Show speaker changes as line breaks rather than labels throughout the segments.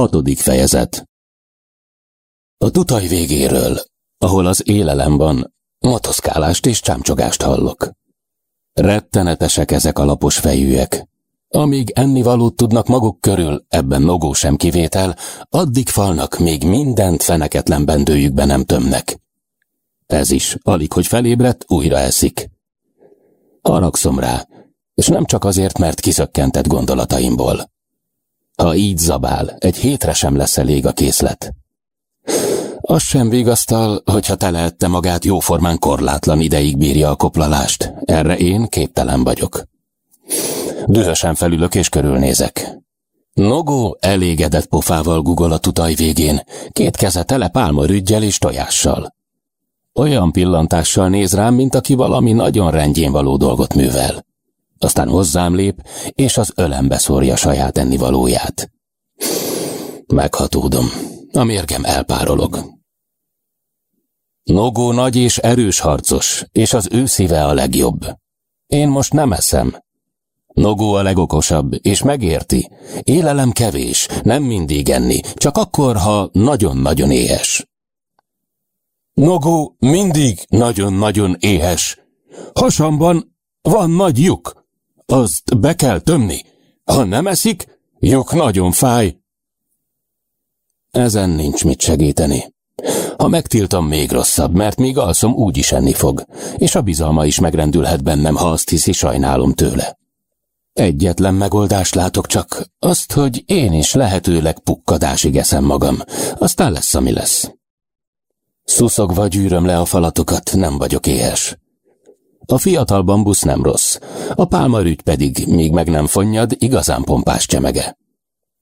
Hatodik fejezet A tutaj végéről, ahol az élelem van, motoszkálást és csámcsogást hallok. Rettenetesek ezek a lapos fejűek. Amíg ennivalót tudnak maguk körül, ebben nogó sem kivétel, addig falnak, még mindent feneketlen bendőjükbe nem tömnek. Ez is, alig hogy felébredt, újra eszik. Haragszom rá, és nem csak azért, mert kiszökkentett gondolataimból. Ha így zabál, egy hétre sem lesz elég a készlet. Az sem vigasztal, hogyha telehette magát jóformán korlátlan ideig bírja a koplalást. Erre én képtelen vagyok. Dühösen felülök és körülnézek. Nogó elégedett pofával gugol a tutaj végén, két keze tele pálmarüggyel és tojással. Olyan pillantással néz rám, mint aki valami nagyon rendjén való dolgot művel. Aztán hozzám lép, és az ölembe szórja saját ennivalóját. Meghatódom. A mérgem elpárolog. Nogó nagy és erős harcos, és az ő szíve a legjobb. Én most nem eszem. Nogó a legokosabb, és megérti. Élelem kevés, nem mindig enni, csak akkor, ha nagyon-nagyon éhes. Nogó mindig nagyon-nagyon éhes. Hasamban van nagy lyuk. Azt be kell tömni. Ha nem eszik, lyuk nagyon fáj. Ezen nincs mit segíteni. Ha megtiltom, még rosszabb, mert még alszom úgy is enni fog, és a bizalma is megrendülhet bennem, ha azt hiszi, sajnálom tőle. Egyetlen megoldást látok csak, azt, hogy én is lehetőleg pukkadásig eszem magam, aztán lesz, ami lesz. Szuszogva gyűröm le a falatokat, nem vagyok éhes. A fiatal bambusz nem rossz, a pálmarügy pedig, míg meg nem fonnyad, igazán pompás csemege.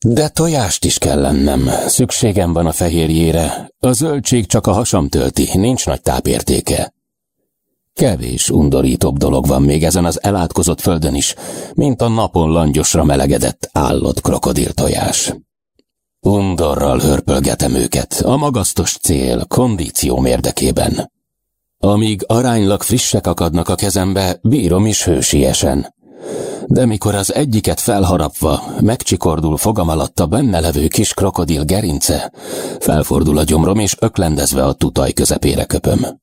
De tojást is kell lennem, szükségem van a fehérjére, a zöldség csak a hasam tölti, nincs nagy tápértéke. Kevés undorítóbb dolog van még ezen az elátkozott földön is, mint a napon langyosra melegedett állott krokodil tojás. Undorral hörpölgetem őket, a magasztos cél, kondícióm érdekében. Amíg aránylag frissek akadnak a kezembe, bírom is hősiesen. De mikor az egyiket felharapva, megcsikordul fogam alatt a benne levő kis krokodil gerince, felfordul a gyomrom, és öklendezve a tutaj közepére köpöm.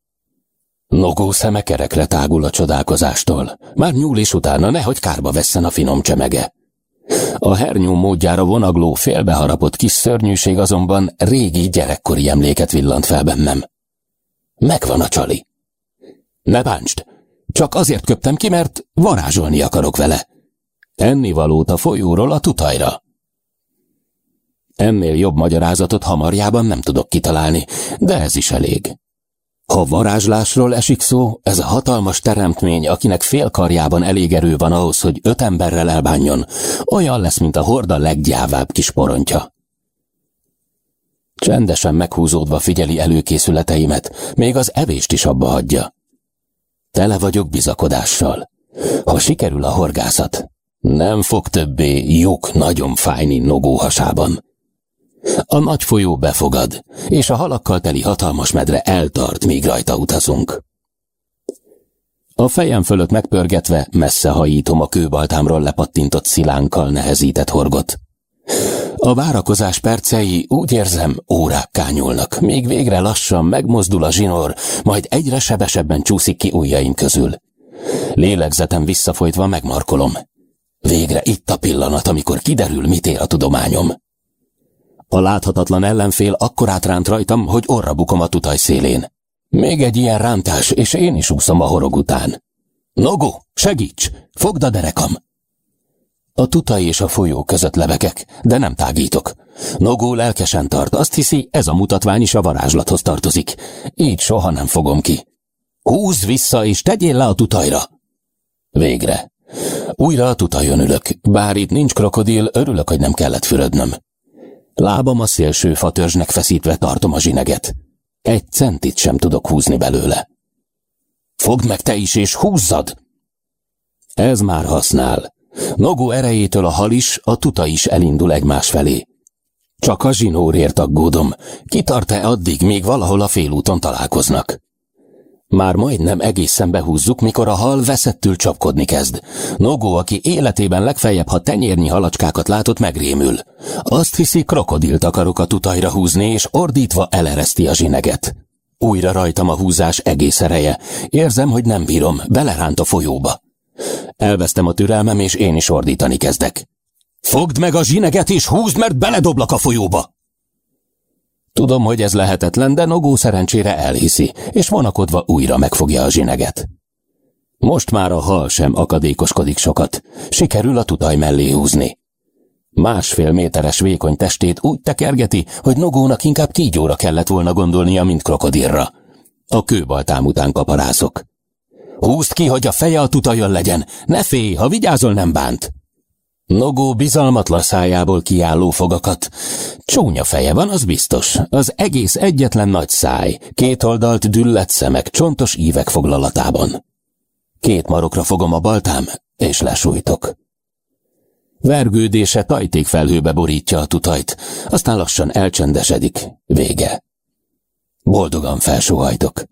Nogó szeme kerekre tágul a csodálkozástól. Már nyúl is utána, nehogy kárba vesszen a finom csemege. A hernyó módjára vonagló, félbeharapott kis szörnyűség azonban régi gyerekkori emléket villant fel bennem. Megvan a csali. Ne bántsd! Csak azért köptem ki, mert varázsolni akarok vele. Ennivalót a folyóról a tutajra. Ennél jobb magyarázatot hamarjában nem tudok kitalálni, de ez is elég. Ha varázslásról esik szó, ez a hatalmas teremtmény, akinek fél karjában elég erő van ahhoz, hogy öt emberrel elbánjon, olyan lesz, mint a horda leggyávább kis porontja. Csendesen meghúzódva figyeli előkészületeimet, még az evést is abba hagyja. Tele vagyok bizakodással. Ha sikerül a horgászat, nem fog többé lyuk nagyon fájni nogó hasában. A nagy folyó befogad, és a halakkal teli hatalmas medre eltart, míg rajta utazunk. A fejem fölött megpörgetve messze hajítom a kőbaltámról lepattintott szilánkkal nehezített horgot. A várakozás percei, úgy érzem, órákká nyúlnak, még végre lassan megmozdul a zsinór, majd egyre sebesebben csúszik ki ujjaim közül. Lélegzetem visszafolytva megmarkolom. Végre itt a pillanat, amikor kiderül, mit ér a tudományom. A láthatatlan ellenfél akkor átránt rajtam, hogy orra bukom a tutaj szélén. Még egy ilyen rántás, és én is úszom a horog után. Nogu, segíts! Fogd a derekam! A tutaj és a folyó között levekek, de nem tágítok. Nogó lelkesen tart, azt hiszi, ez a mutatvány is a varázslathoz tartozik. Így soha nem fogom ki. Húzz vissza, és tegyél le a tutajra! Végre. Újra a tutajon ülök, bár itt nincs krokodil, örülök, hogy nem kellett fürödnöm. Lábam a szélső fatörzsnek feszítve tartom a zsineget. Egy centit sem tudok húzni belőle. Fogd meg te is, és húzzad! Ez már használ. Nogó erejétől a hal is, a tuta is elindul egymás felé. Csak a zsinórért aggódom. Kitart-e addig, még valahol a félúton találkoznak? Már majdnem egészen behúzzuk, mikor a hal veszettül csapkodni kezd. Nogó, aki életében legfeljebb, ha tenyérnyi halacskákat látott, megrémül. Azt hiszi, krokodilt akarok a tutajra húzni, és ordítva elereszti a zsineget. Újra rajtam a húzás egész ereje. Érzem, hogy nem bírom, beleránt a folyóba. Elvesztem a türelmem, és én is ordítani kezdek. Fogd meg a zsineget, és húzd, mert beledoblak a folyóba! Tudom, hogy ez lehetetlen, de Nogó szerencsére elhiszi, és vonakodva újra megfogja a zsineget. Most már a hal sem akadékoskodik sokat, sikerül a tutaj mellé húzni. Másfél méteres vékony testét úgy tekergeti, hogy Nogónak inkább kígyóra kellett volna gondolnia, mint krokodilra. A kőbaltám után kaparászok. Húzd ki, hogy a feje a tutajon legyen, ne félj, ha vigyázol nem bánt. Nogó bizalmatlan szájából kiálló fogakat. Csúnya feje van, az biztos. Az egész egyetlen nagy száj, két oldalt düllett szemek, csontos ívek foglalatában. Két marokra fogom a baltám, és lesújtok. Vergődése tajték felhőbe borítja a tutajt, aztán lassan elcsendesedik. Vége. Boldogan felsóhajtok.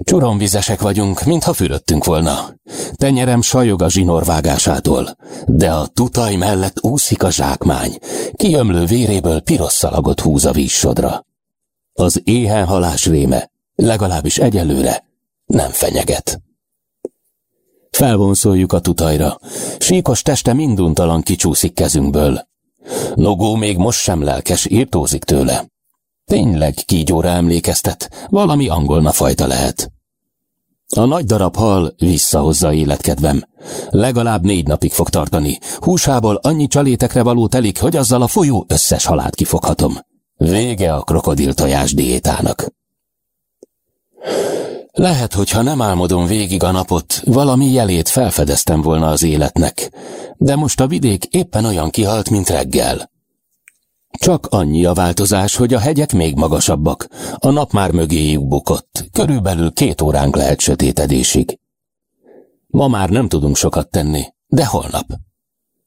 Csuromvizesek vagyunk, mintha fürödtünk volna. Tenyerem sajog a zsinórvágásától, de a tutaj mellett úszik a zsákmány. Kiömlő véréből piros szalagot húz a vízsodra. Az éhen halás réme, legalábbis egyelőre, nem fenyeget. Felvonszoljuk a tutajra. Síkos teste minduntalan kicsúszik kezünkből. Nogó még most sem lelkes, írtózik tőle. Tényleg kígyóra emlékeztet, valami angolna fajta lehet. A nagy darab hal visszahozza életkedvem. Legalább négy napig fog tartani. Húsából annyi csalétekre való telik, hogy azzal a folyó összes halát kifoghatom. Vége a krokodil tojás diétának. Lehet, hogy ha nem álmodom végig a napot, valami jelét felfedeztem volna az életnek, de most a vidék éppen olyan kihalt, mint reggel. Csak annyi a változás, hogy a hegyek még magasabbak. A nap már mögéjük bukott. Körülbelül két óránk lehet sötétedésig. Ma már nem tudunk sokat tenni, de holnap.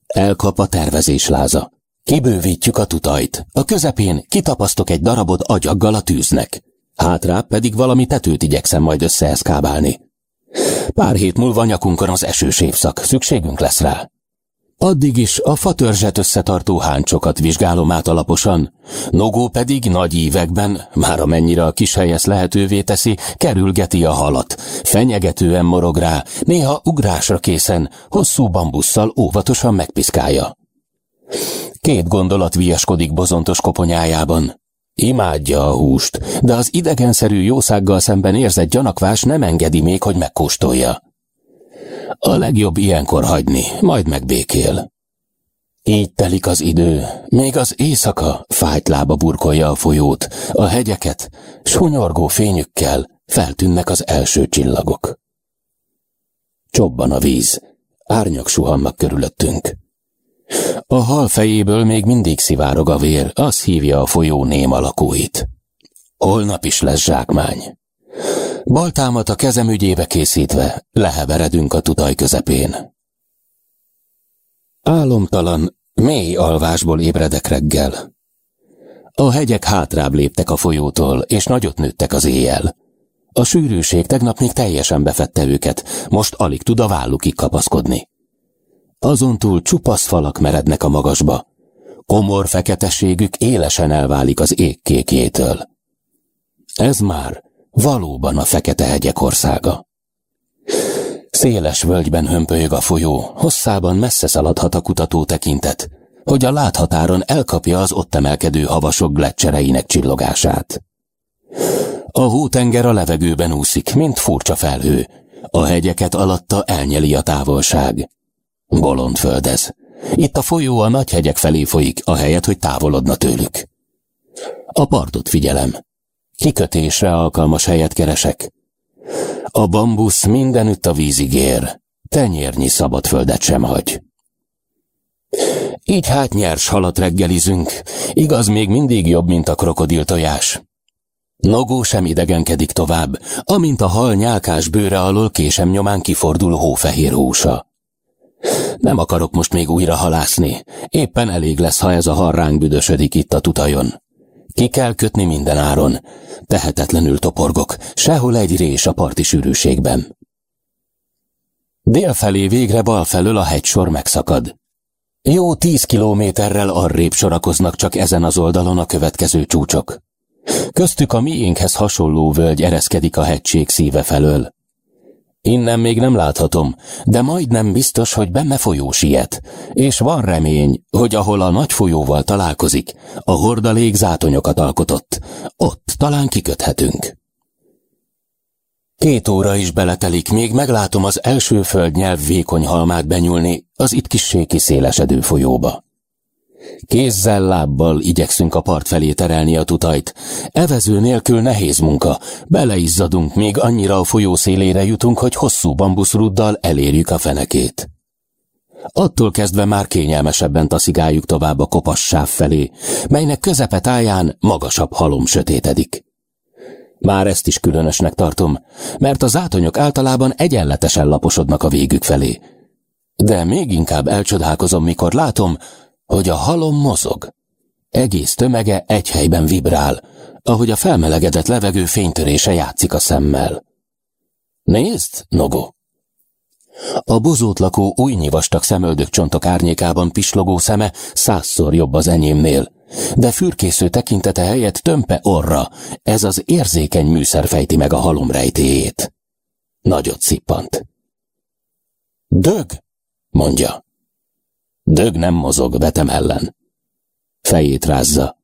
Elkap a tervezés láza. Kibővítjük a tutajt. A közepén kitapasztok egy darabot agyaggal a tűznek. Hátrá pedig valami tetőt igyekszem majd összeeszkábálni. Pár hét múlva nyakunkon az esős évszak, szükségünk lesz rá. Addig is a fatörzset összetartó háncsokat vizsgálom át alaposan, Nogó pedig nagy ívekben, már amennyire a kis helyesz lehetővé teszi, kerülgeti a halat, fenyegetően morog rá, néha ugrásra készen, hosszú bambusszal óvatosan megpiszkálja. Két gondolat viaskodik bozontos koponyájában. Imádja a húst, de az idegenszerű jószággal szemben érzett gyanakvás nem engedi még, hogy megkóstolja. A legjobb ilyenkor hagyni, majd megbékél. Így telik az idő, még az éjszaka fájt lába burkolja a folyót, a hegyeket, sunyorgó fényükkel feltűnnek az első csillagok. Csobban a víz, árnyak suhannak körülöttünk. A hal fejéből még mindig szivárog a vér, az hívja a folyó néma lakóit. Holnap is lesz zsákmány. Baltámat a kezem ügyébe készítve, leheveredünk a tutaj közepén. Álomtalan, mély alvásból ébredek reggel. A hegyek hátrább léptek a folyótól, és nagyot nőttek az éjjel. A sűrűség tegnap még teljesen befette őket, most alig tud a vállukig kapaszkodni. Azon túl csupasz falak merednek a magasba. Komor feketességük élesen elválik az ég kékjétől. Ez már Valóban a fekete hegyek országa. Széles völgyben hömpölyög a folyó, hosszában messze szaladhat a kutató tekintet, hogy a láthatáron elkapja az ott emelkedő havasok gletcsereinek csillogását. A hótenger a levegőben úszik, mint furcsa felhő. A hegyeket alatta elnyeli a távolság. Bolond földez. Itt a folyó a nagy hegyek felé folyik, ahelyett, hogy távolodna tőlük. A partot figyelem. Kikötésre alkalmas helyet keresek. A bambusz mindenütt a vízig ér, tenyérnyi szabad földet sem hagy. Így hát nyers halat reggelizünk, igaz még mindig jobb, mint a krokodil tojás. Nogó sem idegenkedik tovább, amint a hal nyálkás bőre alól késem nyomán kifordul hófehér húsa. Nem akarok most még újra halászni, éppen elég lesz, ha ez a hal ránk büdösödik itt a tutajon. Ki kell kötni minden áron. Tehetetlenül toporgok, sehol egy rés a parti sűrűségben. Délfelé végre bal felől a hegysor megszakad. Jó tíz kilométerrel arrébb sorakoznak csak ezen az oldalon a következő csúcsok. Köztük a miénkhez hasonló völgy ereszkedik a hegység szíve felől. Innen még nem láthatom, de majdnem biztos, hogy benne folyó siet, és van remény, hogy ahol a nagy folyóval találkozik, a hordalék zátonyokat alkotott, ott talán kiköthetünk. Két óra is beletelik, még meglátom az első föld nyelv vékony halmát benyúlni az itt kissé kiszélesedő folyóba. Kézzel, lábbal igyekszünk a part felé terelni a tutajt. Evező nélkül nehéz munka. Beleizzadunk, még annyira a folyó szélére jutunk, hogy hosszú bambuszruddal elérjük a fenekét. Attól kezdve már kényelmesebben taszigáljuk tovább a kopas sáv felé, melynek közepe táján magasabb halom sötétedik. Már ezt is különösnek tartom, mert a zátonyok általában egyenletesen laposodnak a végük felé. De még inkább elcsodálkozom, mikor látom, hogy a halom mozog. Egész tömege egy helyben vibrál, ahogy a felmelegedett levegő fénytörése játszik a szemmel. Nézd, Nogo! A bozót lakó újnyi vastag szemöldök csontok árnyékában pislogó szeme százszor jobb az enyémnél, de fürkésző tekintete helyett tömpe orra, ez az érzékeny műszer fejti meg a halom rejtéjét. Nagyot szippant. Dög, mondja. Dög nem mozog, vetem ellen. Fejét rázza.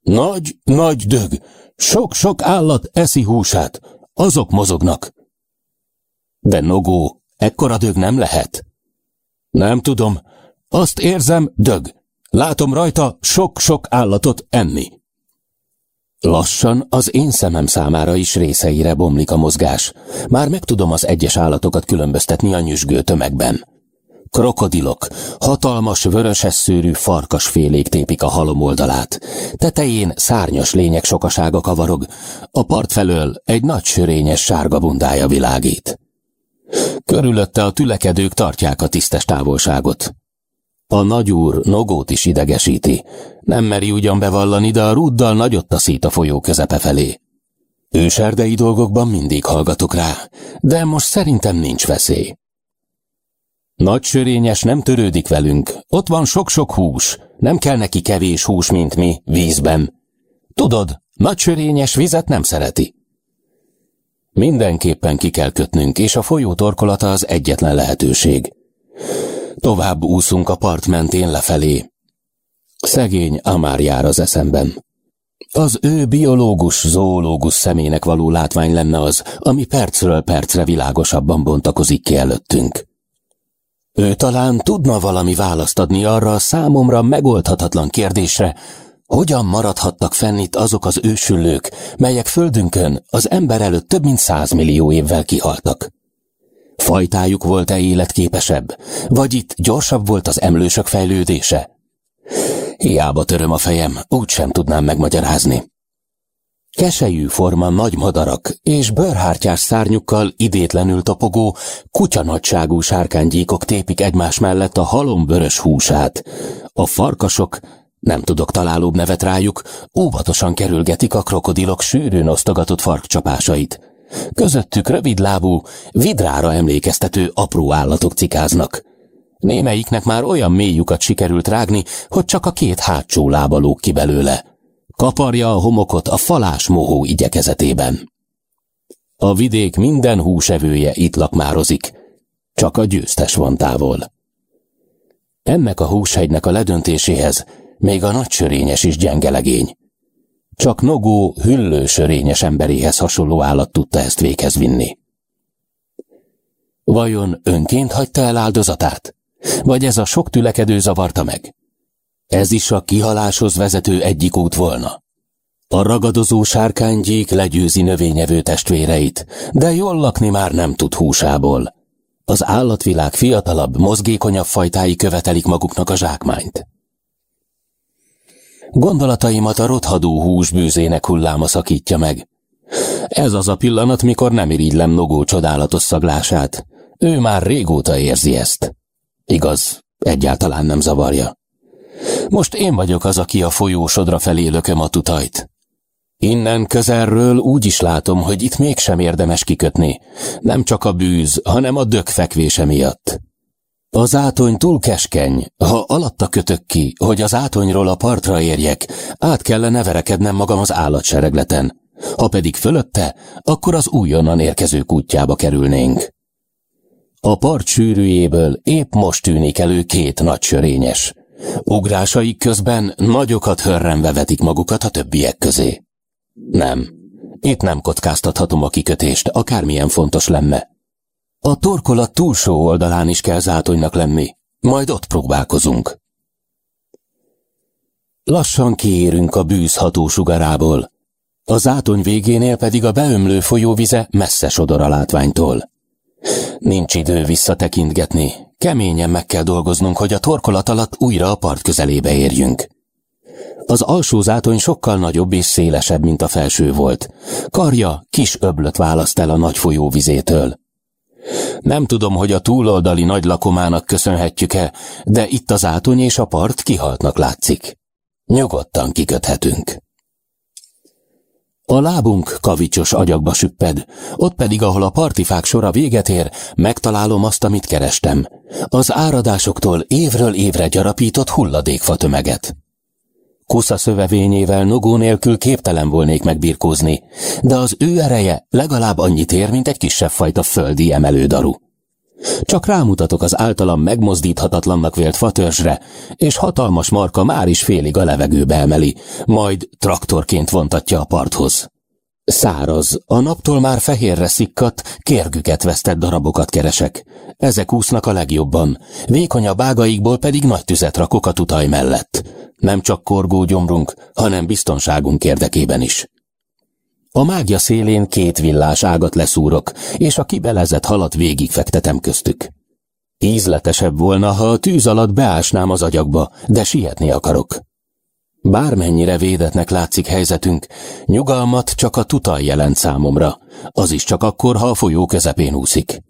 Nagy, nagy dög, sok-sok állat eszi húsát, azok mozognak. De Nogó, ekkora dög nem lehet. Nem tudom, azt érzem, dög. Látom rajta sok-sok állatot enni. Lassan az én szemem számára is részeire bomlik a mozgás. Már meg tudom az egyes állatokat különböztetni a nyüzsgő tömegben. Krokodilok, hatalmas vöröses szőrű farkasfélék tépik a halom oldalát. Tetején szárnyas lények sokasága kavarog, a part felől egy nagy sörényes sárga bundája világít. Körülötte a tülekedők tartják a tisztes távolságot. A nagyúr Nogót is idegesíti. Nem meri ugyan bevallani, de a rúddal nagyot taszít a folyó közepe felé. Őserdei dolgokban mindig hallgatok rá, de most szerintem nincs veszély. Nagy sörényes nem törődik velünk, ott van sok-sok hús, nem kell neki kevés hús, mint mi, vízben. Tudod, nagy sörényes vizet nem szereti. Mindenképpen ki kell kötnünk, és a folyó torkolata az egyetlen lehetőség. Tovább úszunk a part mentén lefelé. Szegény Amár jár az eszemben. Az ő biológus, zoológus szemének való látvány lenne az, ami percről percre világosabban bontakozik ki előttünk. Ő talán tudna valami választ adni arra a számomra megoldhatatlan kérdésre, hogyan maradhattak fenn itt azok az ősüllők, melyek földünkön az ember előtt több mint százmillió évvel kihaltak. Fajtájuk volt-e életképesebb, vagy itt gyorsabb volt az emlősök fejlődése? Hiába töröm a fejem, úgysem tudnám megmagyarázni. Kesejű forma nagy madarak és bőrhártyás szárnyukkal idétlenül topogó, kutyanagyságú sárkánygyíkok tépik egymás mellett a halomvörös húsát. A farkasok, nem tudok találóbb nevet rájuk, óvatosan kerülgetik a krokodilok sűrűn osztogatott farkcsapásait. Közöttük rövidlábú, vidrára emlékeztető apró állatok cikáznak. Némelyiknek már olyan mély sikerült rágni, hogy csak a két hátsó lába lóg ki belőle. Kaparja a homokot a falás mohó igyekezetében. A vidék minden húsevője itt lakmározik, csak a győztes van távol. Ennek a húshegynek a ledöntéséhez még a nagysörényes is gyengelegény. Csak Nogó hüllősörényes emberéhez hasonló állat tudta ezt véghez vinni. Vajon önként hagyta el áldozatát? Vagy ez a sok tülekedő zavarta meg? Ez is a kihaláshoz vezető egyik út volna. A ragadozó sárkánygyék legyőzi növényevő testvéreit, de jól lakni már nem tud húsából. Az állatvilág fiatalabb, mozgékonyabb fajtái követelik maguknak a zsákmányt. Gondolataimat a rothadó hús bűzének hulláma szakítja meg. Ez az a pillanat, mikor nem irigylem Nogó csodálatos szaglását. Ő már régóta érzi ezt. Igaz, egyáltalán nem zavarja. Most én vagyok az, aki a folyósodra felé lököm a tutajt. Innen közelről úgy is látom, hogy itt mégsem érdemes kikötni. Nem csak a bűz, hanem a dög fekvése miatt. Az átony túl keskeny, ha alatta kötök ki, hogy az átonyról a partra érjek, át kellene verekednem magam az állatseregleten. Ha pedig fölötte, akkor az újonnan érkező útjába kerülnénk. A part sűrűjéből épp most tűnik elő két nagy sörényes. Ugrásaik közben nagyokat hörrenve vetik magukat a többiek közé. Nem, itt nem kockáztathatom a kikötést, akármilyen fontos lenne. A torkolat túlsó oldalán is kell zátonynak lenni, majd ott próbálkozunk. Lassan kiérünk a bűz hatósugarából, a zátony végénél pedig a beömlő folyóvize messze sodor a látványtól. Nincs idő visszatekintgetni, keményen meg kell dolgoznunk, hogy a torkolat alatt újra a part közelébe érjünk. Az alsó zátony sokkal nagyobb és szélesebb, mint a felső volt. Karja kis öblöt választ el a nagy folyóvizétől. Nem tudom, hogy a túloldali nagy lakomának köszönhetjük-e, de itt az átony és a part kihaltnak látszik. Nyugodtan kiköthetünk. A lábunk kavicsos agyagba süpped, ott pedig, ahol a partifák sora véget ér, megtalálom azt, amit kerestem. Az áradásoktól évről évre gyarapított hulladékfa tömeget. Kusza szövevényével nogó nélkül képtelen volnék megbirkózni, de az ő ereje legalább annyit ér, mint egy kisebb fajta földi emelődaru. Csak rámutatok az általam megmozdíthatatlannak vélt fatörzsre, és hatalmas marka már is félig a levegőbe emeli, majd traktorként vontatja a parthoz. Száraz, a naptól már fehérre szikkadt, kérgüket vesztett darabokat keresek. Ezek úsznak a legjobban, vékonyabb ágaikból pedig nagy tüzet rakok a tutaj mellett. Nem csak korgó gyomrunk, hanem biztonságunk érdekében is. A mágia szélén két villás ágat leszúrok, és a kibelezett halat végigfektetem köztük. Ízletesebb volna, ha a tűz alatt beásnám az agyakba, de sietni akarok. Bármennyire védetnek látszik helyzetünk, nyugalmat csak a tutaj jelent számomra, az is csak akkor, ha a folyó közepén úszik.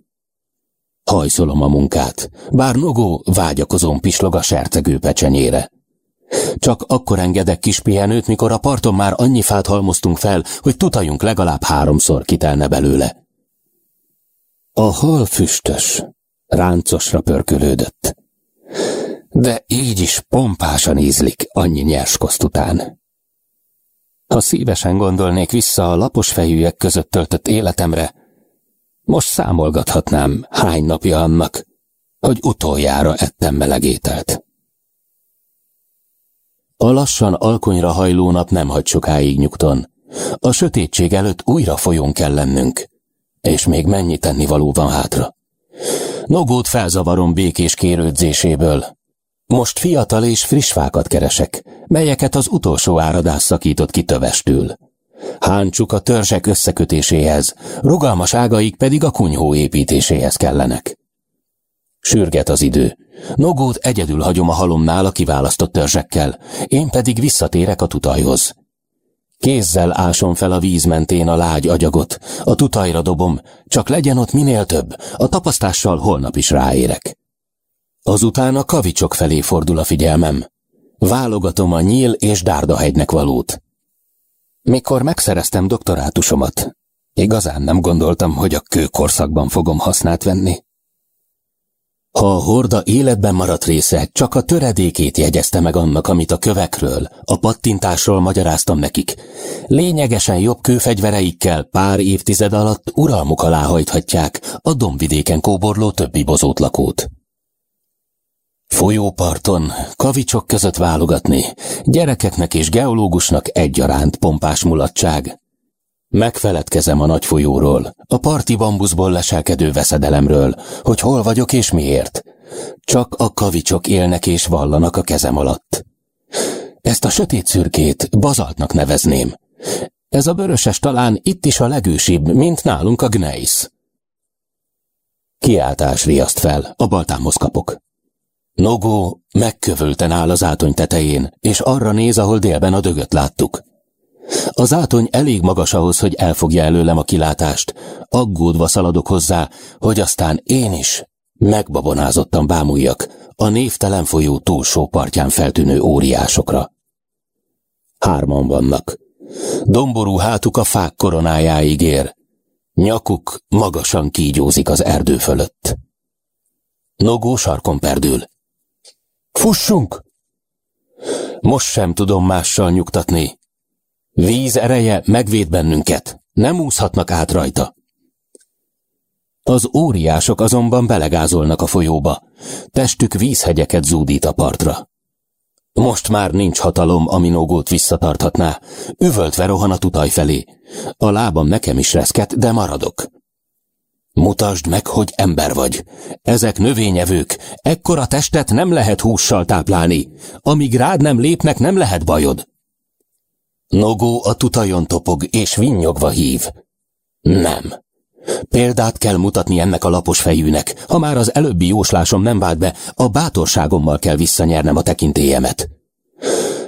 Hajszolom a munkát, bár nogó vágyakozom pislog a sercegő pecsenyére. Csak akkor engedek kis pihenőt, mikor a parton már annyi fát halmoztunk fel, hogy tutajunk legalább háromszor kitelne belőle. A hal füstös, ráncosra pörkölődött. De így is pompásan ízlik annyi nyers koszt után. Ha szívesen gondolnék vissza a lapos fejűek között töltött életemre, most számolgathatnám, hány napja annak, hogy utoljára ettem meleg ételt. A lassan alkonyra hajló nap nem hagy sokáig nyugton. A sötétség előtt újra folyón kell lennünk. És még mennyi tennivaló van hátra. Nogót felzavarom békés kérődzéséből. Most fiatal és friss fákat keresek, melyeket az utolsó áradás szakított ki tövestül. Háncsuk a törzsek összekötéséhez, rugalmas ágaik pedig a kunyhó építéséhez kellenek. Sürget az idő. Nogót egyedül hagyom a halomnál a kiválasztott törzsekkel, én pedig visszatérek a tutajhoz. Kézzel ásom fel a víz mentén a lágy agyagot, a tutajra dobom, csak legyen ott minél több, a tapasztással holnap is ráérek. Azután a kavicsok felé fordul a figyelmem. Válogatom a nyíl és dárdahegynek valót. Mikor megszereztem doktorátusomat, igazán nem gondoltam, hogy a kőkorszakban fogom hasznát venni. Ha a horda életben maradt része csak a töredékét jegyezte meg annak, amit a kövekről, a pattintásról magyaráztam nekik, lényegesen jobb kőfegyvereikkel pár évtized alatt uralmuk alá hajthatják a domvidéken kóborló többi bozótlakót. Folyóparton, kavicsok között válogatni, gyerekeknek és geológusnak egyaránt pompás mulatság. Megfeledkezem a nagy folyóról, a parti bambuszból leselkedő veszedelemről, hogy hol vagyok és miért. Csak a kavicsok élnek és vallanak a kezem alatt. Ezt a sötét szürkét bazaltnak nevezném. Ez a vöröses talán itt is a legősibb, mint nálunk a gneisz. Kiáltás riaszt fel, a baltámhoz kapok. Nogó megkövülten áll az átony tetején, és arra néz, ahol délben a dögöt láttuk. Az átony elég magas ahhoz, hogy elfogja előlem a kilátást. Aggódva szaladok hozzá, hogy aztán én is megbabonázottan bámuljak, a névtelen folyó túlsó partján feltűnő óriásokra. Hárman vannak. Domború hátuk a fák koronájáig ér. Nyakuk magasan kígyózik az erdő fölött. Nogó sarkon perdül. Fussunk! Most sem tudom mással nyugtatni. Víz ereje megvéd bennünket, nem úszhatnak át rajta. Az óriások azonban belegázolnak a folyóba, testük vízhegyeket zúdít a partra. Most már nincs hatalom, ami Nogót visszatarthatná. Üvöltve rohan a tutaj felé. A lábam nekem is reszket, de maradok. Mutasd meg, hogy ember vagy. Ezek növényevők. Ekkora testet nem lehet hússal táplálni. Amíg rád nem lépnek, nem lehet bajod. Nogó a tutajon topog, és vinnyogva hív. Nem. Példát kell mutatni ennek a lapos fejűnek. Ha már az előbbi jóslásom nem vált be, a bátorságommal kell visszanyernem a tekintélyemet.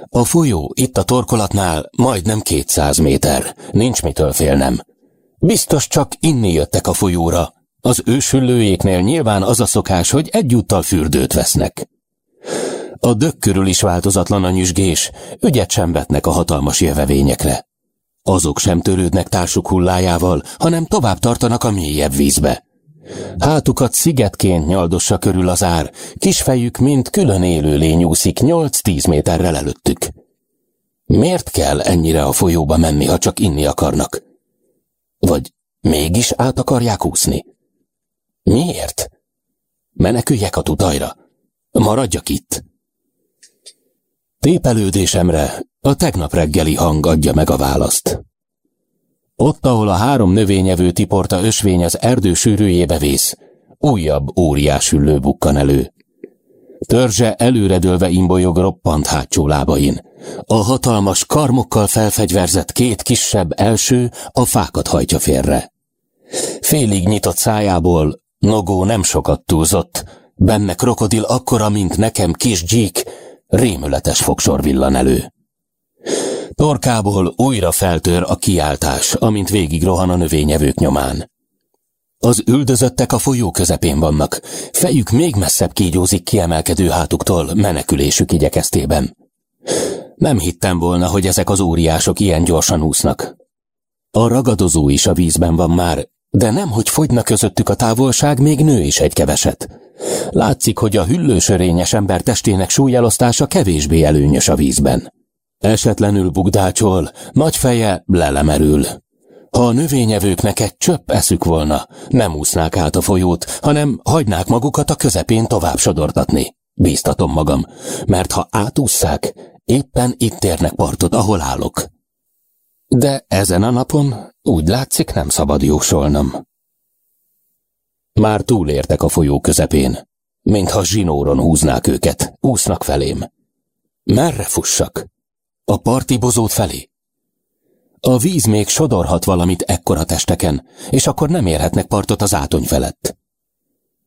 A folyó itt a torkolatnál majdnem kétszáz méter. Nincs mitől félnem. Biztos csak inni jöttek a folyóra. Az ősüllőjéknél nyilván az a szokás, hogy egyúttal fürdőt vesznek. A dög körül is változatlan a nyüzsgés, ügyet sem vetnek a hatalmas jövevényekre. Azok sem törődnek társuk hullájával, hanem tovább tartanak a mélyebb vízbe. Hátukat szigetként nyaldossa körül az ár, kisfejük, mint külön élő lény úszik nyolc-tíz méterrel előttük. Miért kell ennyire a folyóba menni, ha csak inni akarnak? Vagy mégis át akarják úszni? Miért? Meneküljek a tutajra. Maradjak itt. Tépelődésemre a tegnap reggeli hang adja meg a választ. Ott, ahol a három növényevő tiporta ösvény az erdő sűrűjébe vész, újabb óriás hüllő bukkan elő. Törzse előredőlve imbolyog roppant hátsó lábain. A hatalmas karmokkal felfegyverzett két kisebb első a fákat hajtja félre. Félig nyitott szájából Nogó nem sokat túlzott, benne krokodil akkora, mint nekem kis gyík, rémületes fogsor villan elő. Torkából újra feltör a kiáltás, amint végig rohan a növényevők nyomán. Az üldözöttek a folyó közepén vannak, fejük még messzebb kígyózik kiemelkedő hátuktól menekülésük igyekeztében. Nem hittem volna, hogy ezek az óriások ilyen gyorsan úsznak. A ragadozó is a vízben van már, de nem, hogy fogyna közöttük a távolság, még nő is egy keveset. Látszik, hogy a hüllősörényes ember testének súlyelosztása kevésbé előnyös a vízben. Esetlenül bugdácsol, nagy feje lelemerül. Ha a növényevőknek egy csöpp eszük volna, nem úsznák át a folyót, hanem hagynák magukat a közepén tovább sodortatni. Bíztatom magam, mert ha átússzák, éppen itt érnek partot, ahol állok. De ezen a napon úgy látszik nem szabad jósolnom. Már túlértek a folyó közepén, mintha zsinóron húznák őket, úsznak felém. Merre fussak? A parti bozót felé? A víz még sodorhat valamit ekkora testeken, és akkor nem érhetnek partot az átony felett.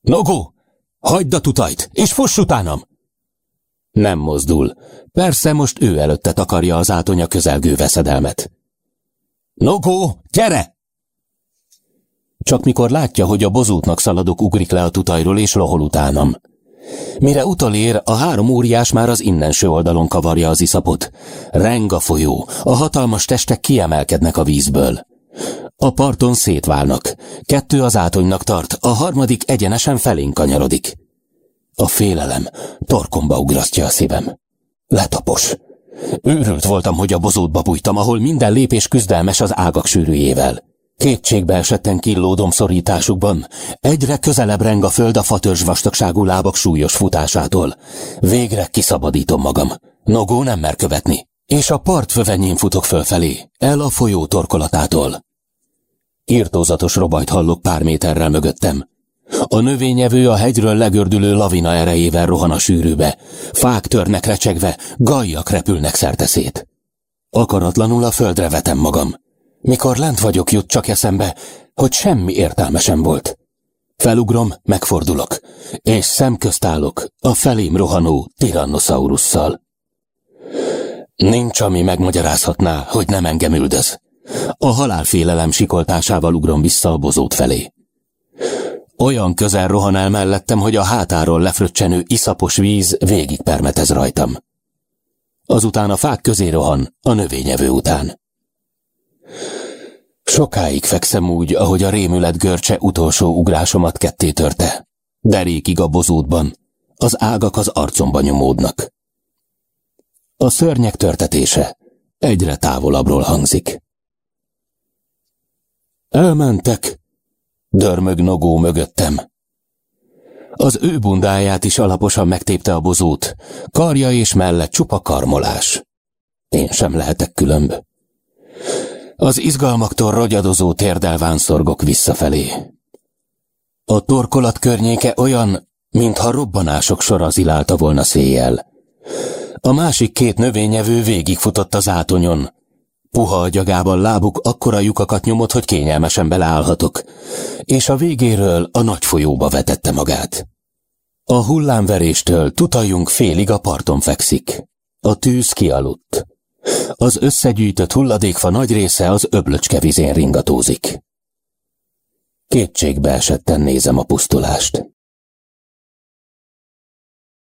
Nogó! Hagyd a tutajt, és fuss utánam! Nem mozdul. Persze most ő előtte takarja az átonya közelgő veszedelmet. Nogó, gyere! Csak mikor látja, hogy a bozótnak szaladok, ugrik le a tutajról és lohol utánam. Mire utolér, a három óriás már az innenső oldalon kavarja az iszapot. Reng a folyó, a hatalmas testek kiemelkednek a vízből. A parton szétválnak. Kettő az átonynak tart, a harmadik egyenesen felénk kanyarodik. A félelem torkomba ugrasztja a szívem. Letapos. Őrült voltam, hogy a bozótba bújtam, ahol minden lépés küzdelmes az ágak sűrűjével. Kétségbe esetten killódom szorításukban. Egyre közelebb reng a föld a fatörzs vastagságú lábak súlyos futásától. Végre kiszabadítom magam. Nogó nem mer követni. És a part fövenyén futok fölfelé, el a folyó torkolatától. Írtózatos robajt hallok pár méterrel mögöttem. A növényevő a hegyről legördülő lavina erejével rohan a sűrűbe. Fák törnek recsegve, gajjak repülnek szerteszét. Akaratlanul a földre vetem magam. Mikor lent vagyok, jut csak eszembe, hogy semmi értelme sem volt. Felugrom, megfordulok, és szemközt állok a felém rohanó Tyrannosaurusszal. Nincs, ami megmagyarázhatná, hogy nem engem üldöz. A halálfélelem sikoltásával ugrom vissza a bozót felé. Olyan közel rohan el mellettem, hogy a hátáról lefröccsenő iszapos víz végig permetez rajtam. Azután a fák közé rohan, a növényevő után. Sokáig fekszem úgy, ahogy a rémület görcse utolsó ugrásomat ketté törte. Derékig a bozótban, az ágak az arcomba nyomódnak. A szörnyek törtetése egyre távolabbról hangzik. Elmentek, dörmög Nogó mögöttem. Az ő bundáját is alaposan megtépte a bozót, karja és mellett csupa karmolás. Én sem lehetek különb. Az izgalmaktól rogyadozó térdelván szorgok visszafelé. A torkolat környéke olyan, mintha robbanások sora zilálta volna széjjel. A másik két növényevő végigfutott az átonyon. Puha agyagában lábuk akkora lyukakat nyomott, hogy kényelmesen beleállhatok, és a végéről a nagy folyóba vetette magát. A hullámveréstől tutaljunk félig a parton fekszik. A tűz kialudt. Az összegyűjtött hulladékfa nagy része az öblöcske vizén ringatózik. Kétségbe esetten nézem a pusztulást.